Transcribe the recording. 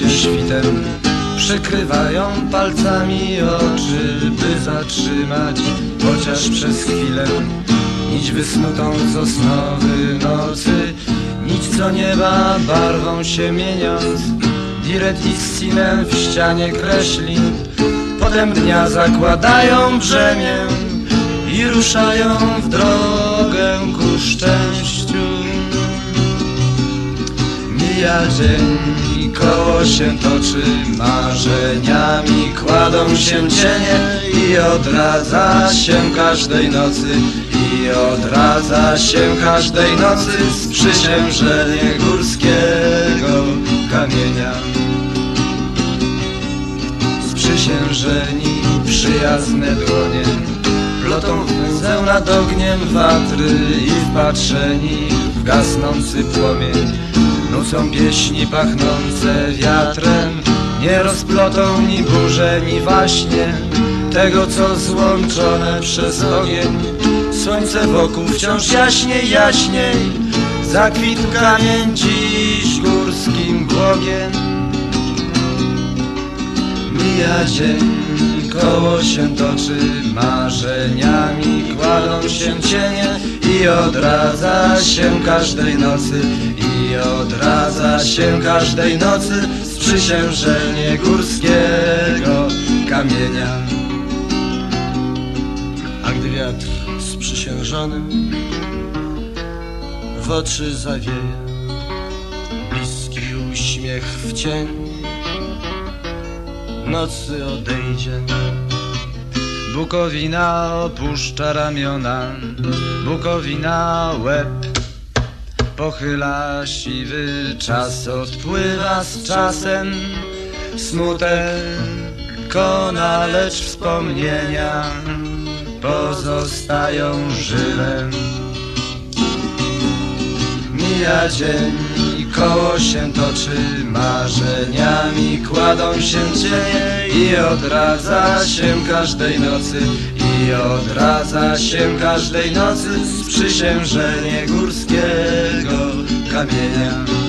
się świtem Przykrywają palcami oczy, by zatrzymać chociaż przez chwilę Nić wysnutą z osnowy nocy. Nić co nieba barwą się mieniąc Diret istinem w ścianie kreśli. Potem dnia zakładają brzemię I ruszają w drogę Mija dzień i koło się toczy Marzeniami kładą się cienie I odradza się każdej nocy I odradza się każdej nocy Sprzysiężenie górskiego kamienia. Sprzysiężeni przyjazne dłonie Plotą węzeł nad ogniem watry I wpatrzeni w gasnący płomień Nucą pieśni pachnące wiatrem. Nie rozplotą ni burze, ni waśnie Tego, co złączone przez ogień. Słońce wokół wciąż jaśniej, jaśniej Zakwitł kamień dziś górskim błogiem Mija dzień, koło się toczy Marzeniami kładą się cienie I odradza się każdej nocy I odradza się każdej nocy Sprzysiężenie górskiego kamienia. A gdy wiatr sprzysiężony W oczy zawieje Bliski uśmiech w cień nocy odejdzie Bukowina opuszcza ramiona Bukowina łeb Pochyla siwy czas Odpływa z czasem Smutek kona, lecz wspomnienia Pozostają żywe Mija dzień koło się toczy Marzeniami kładą się cienie I odradza się każdej nocy I odradza się każdej nocy Sprzysiężenie górskiego kamienia